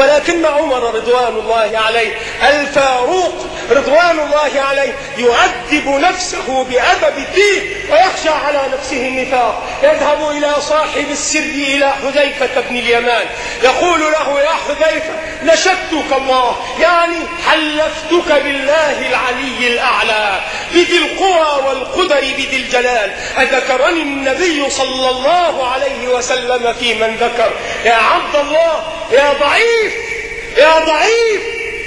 ولكن عمر رضوان الله عليه الفاروق رضوان الله عليه يؤدب نفسه بأدب الدين ويخشى على نفسه النفاق. يذهب إلى صاحب السر إلى حذيفة بن اليمان. يقول له يا حذيفة نشدتك الله يعني حلفتك بالله العلي الأعلى. بذي القوى والقدر بذي الجلال. أذكرني النبي صلى الله عليه وسلم في من ذكر. يا عبد الله يا ضعيف يا ضعيف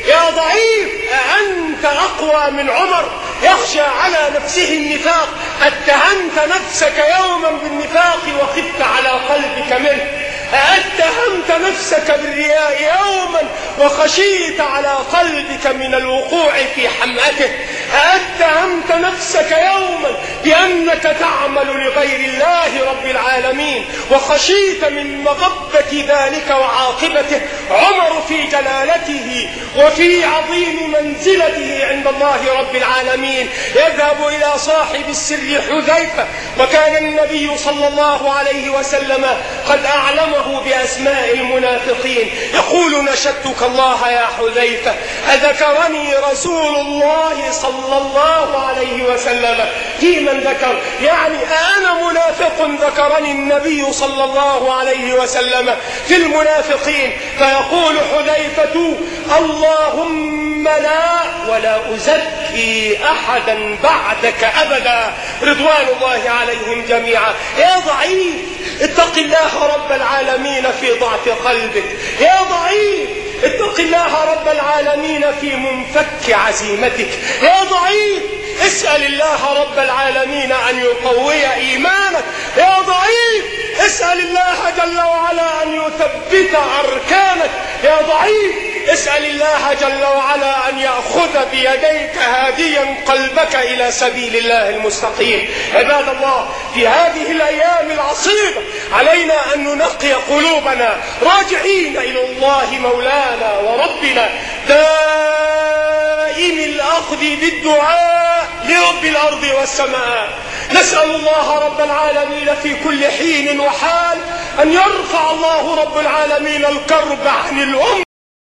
يا ضعيف. أأنت أقوى من عمر؟ يخشى على نفسه النفاق. اتهمت نفسك يوما بالنفاق وخفت على قلبك منه. أأتهمت نفسك بالرياء يوما وخشيت على قلبك من الوقوع في حمأته؟ أأتهمت نفسك يوما بأنك تعمل لغير الله رب العالمين وخشيت من مغبة ذلك وعاقبته؟ عمر في جلالته وفي عظيم منزلته عند الله رب العالمين. يذهب إلى صاحب السر حذيفة وكان النبي صلى الله عليه وسلم قد أعلمه بأسماء المنافقين. يقول نشدتك الله يا حذيفة. أذكرني رسول الله صلى الله عليه وسلم. في من ذكر. يعني أنا منافق ذكرني النبي صلى الله عليه وسلم في المنافقين. فيقول حذيفة اللهم لا ولا أزكي أحدا بعدك أبدا. رضوان الله عليهم جميعا. يا ضعيف اتق الله رب العالمين في ضعف قلبك. يا ضعيف اتق الله رب العالمين في منفك عزيمتك. يا ضعيف اسأل الله رب العالمين أن يقوي إيمانك. يا ضعيف اسأل الله جل وعلا أن يثبت أركانك. يا ضعيف اسأل الله جل وعلا أن يأخذ بيديك هاديا قلبك إلى سبيل الله المستقيم. عباد الله في هذه الأيام العصيبة علينا أن ننقي قلوبنا راجعين إلى الله مولانا وربنا. دائم الأخذ بالدعاء لرب الأرض والسماء. نسأل الله رب العالمين في كل حين وحال أن يرفع الله رب العالمين الكرب عن الأمة.